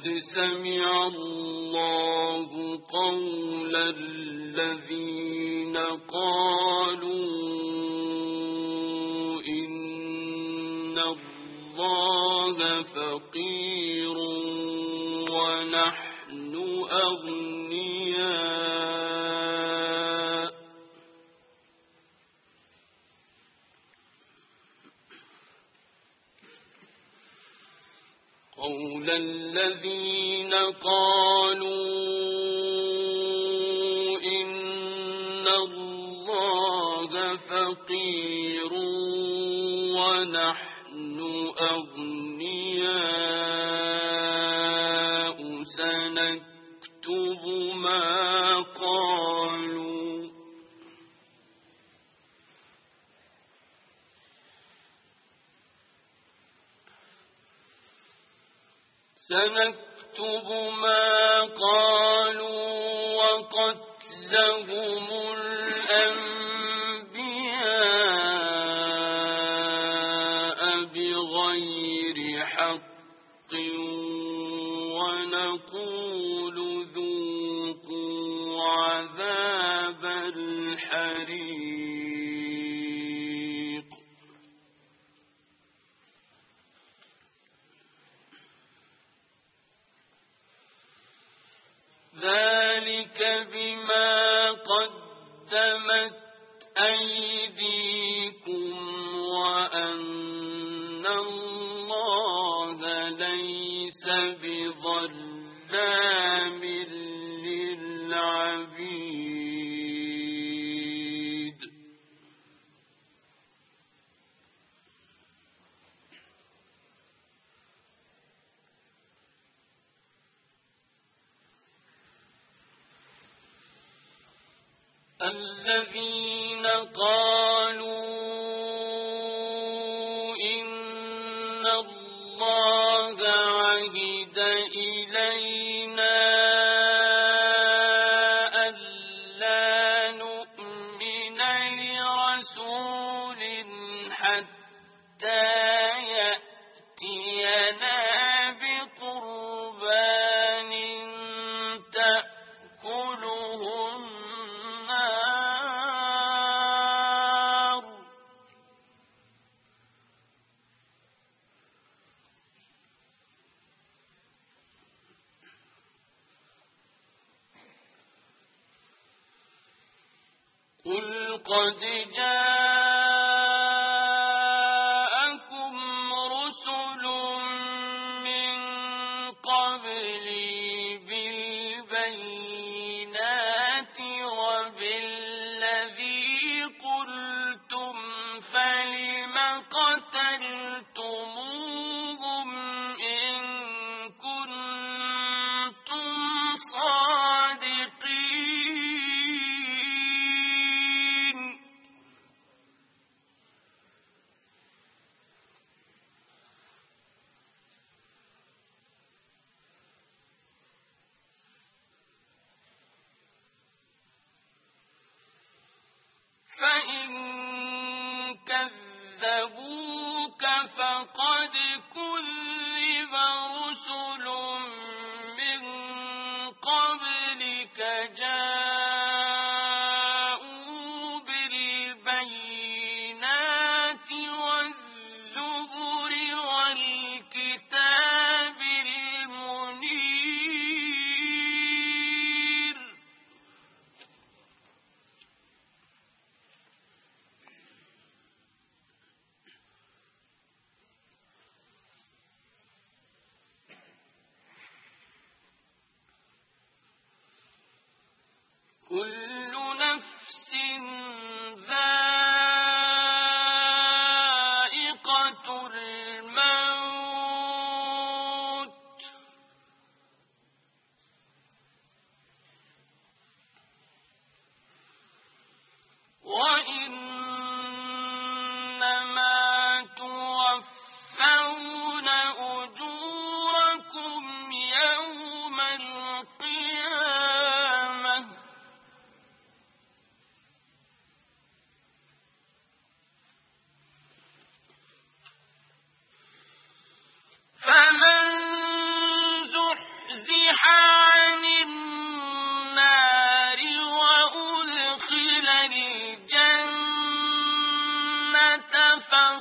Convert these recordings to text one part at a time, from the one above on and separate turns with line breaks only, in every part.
لقد سمع الله قول الذين قالوا إن الله فقير ونحن أغنياء قول الذين قالوا فقير ونحن أغنياء سنكتب ما قالوا وقتلهم بما قدمت أيديكم كل نفس ذائقة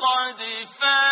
قد فات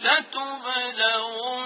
لتبلغن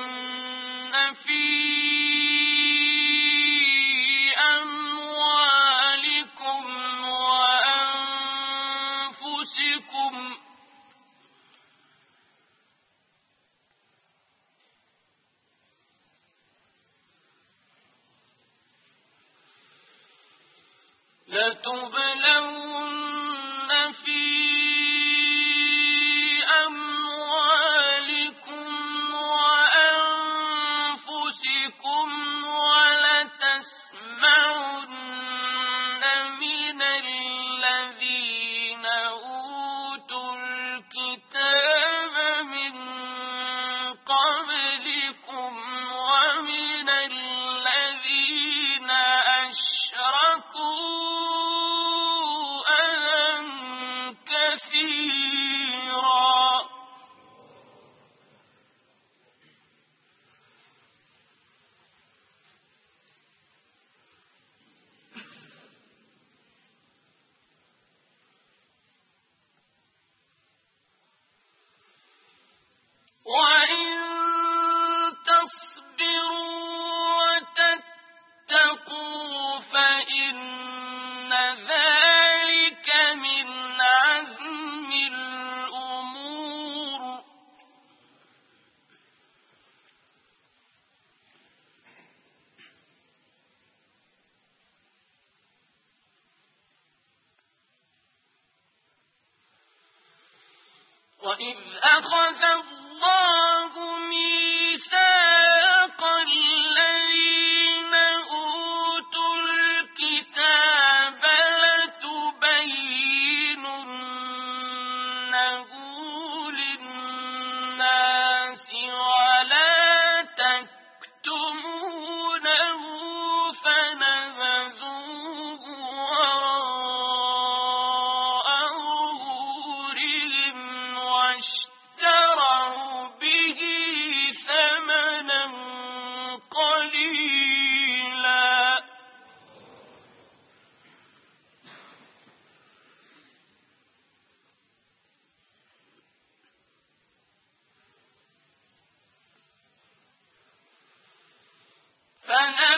وإذ أخذ الله فنبذوه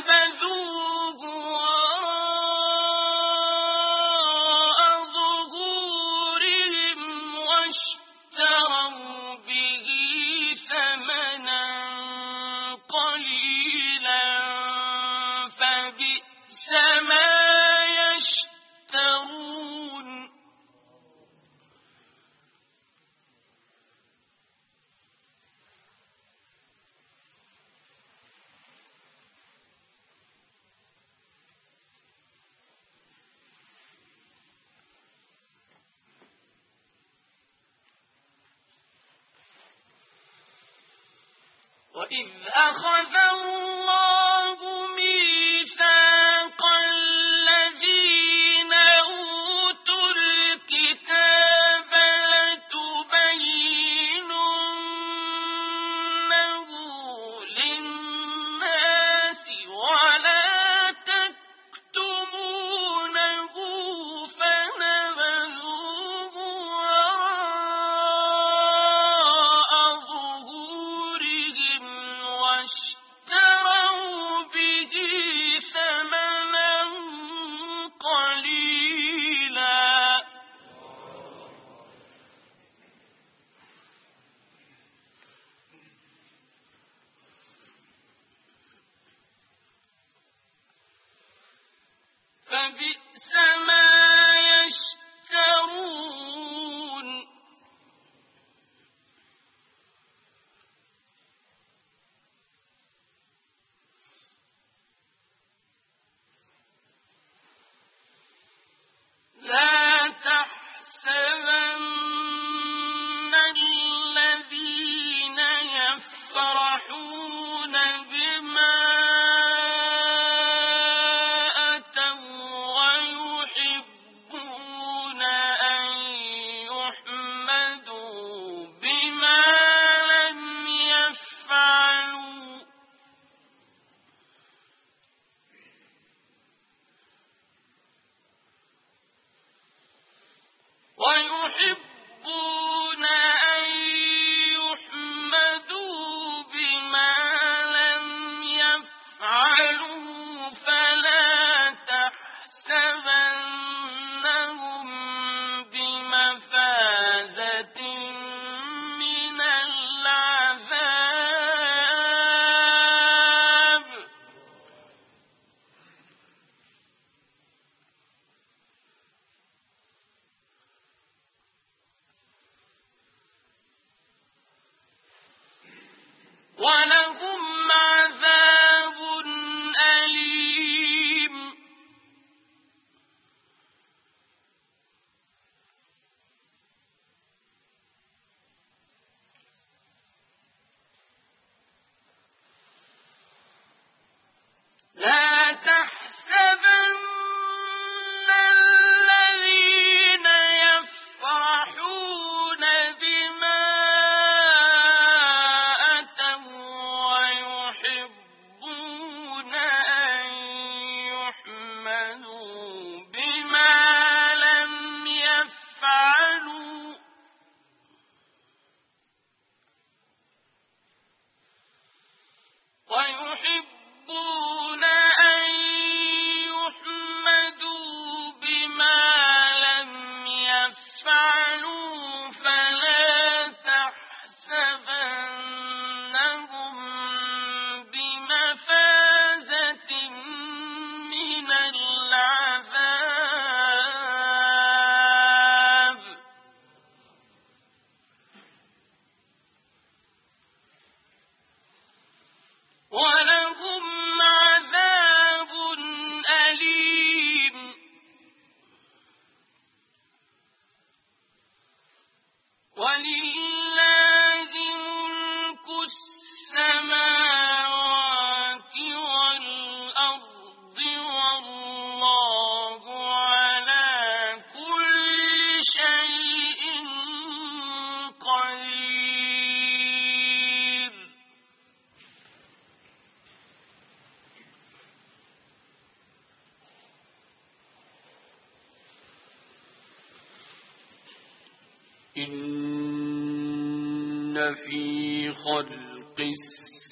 في خلق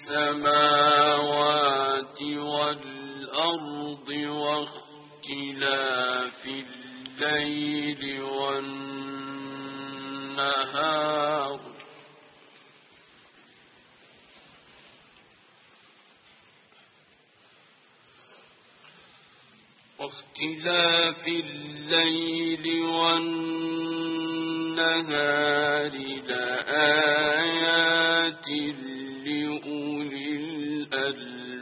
السماوات والأرض واختلاف الليل والنهار. واختلاف الليل والنهار. والنهار لآيات لأولي الألباب.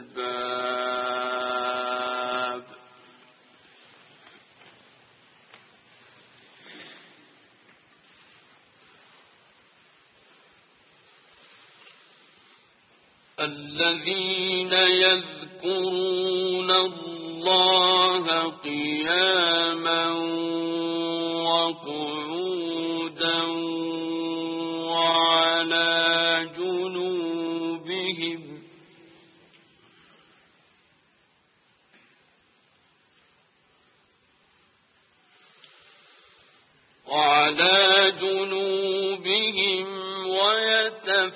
الذين يذكرون الله قياما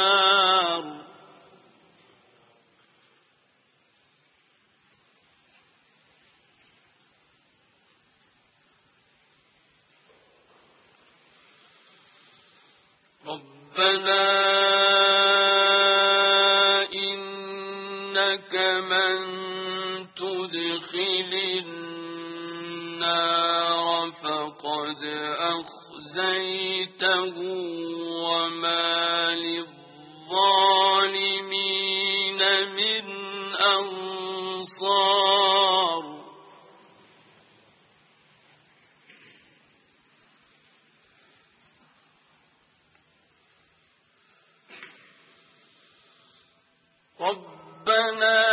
النار ربنا إنك من تدخل النار فقد أخزيته وما لظهر الظالمين من أنصار. ربنا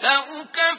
لأكفرن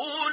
Oh